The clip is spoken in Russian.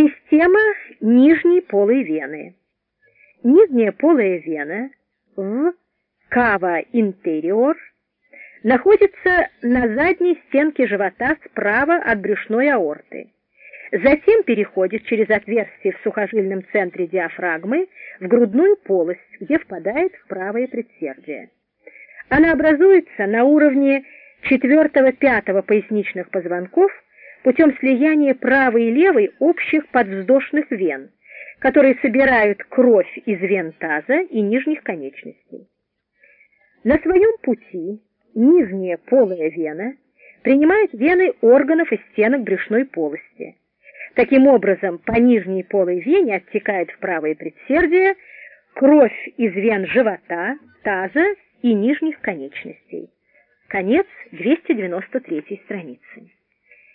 Система нижней полой вены. Нижняя полая вена в кава интериор находится на задней стенке живота справа от брюшной аорты. Затем переходит через отверстие в сухожильном центре диафрагмы в грудную полость, где впадает в правое предсердие. Она образуется на уровне 4-5 поясничных позвонков путем слияния правой и левой общих подвздошных вен, которые собирают кровь из вен таза и нижних конечностей. На своем пути нижняя полая вена принимает вены органов и стенок брюшной полости. Таким образом, по нижней полой вене оттекает в правое предсердие кровь из вен живота, таза и нижних конечностей. Конец 293 страницы.